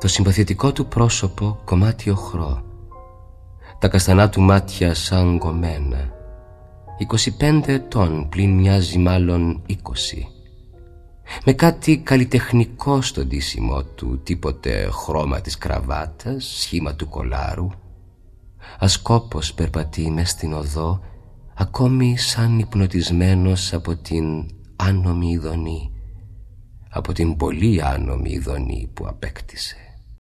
Το συμπαθητικό του πρόσωπο κομμάτι οχρό. Τα καστανά του μάτια σαν γκομένα 25 ετών πλην μοιάζει μάλλον 20 με κάτι καλλιτεχνικό στο ντύσιμο του τίποτε χρώμα της κραβάτας σχήμα του κολάρου. Ασκόπος περπατεί μες στην οδό ακόμη σαν υπνοτισμένος από την άνομη ειδονή από την πολύ άνομη ειδονή που απέκτησε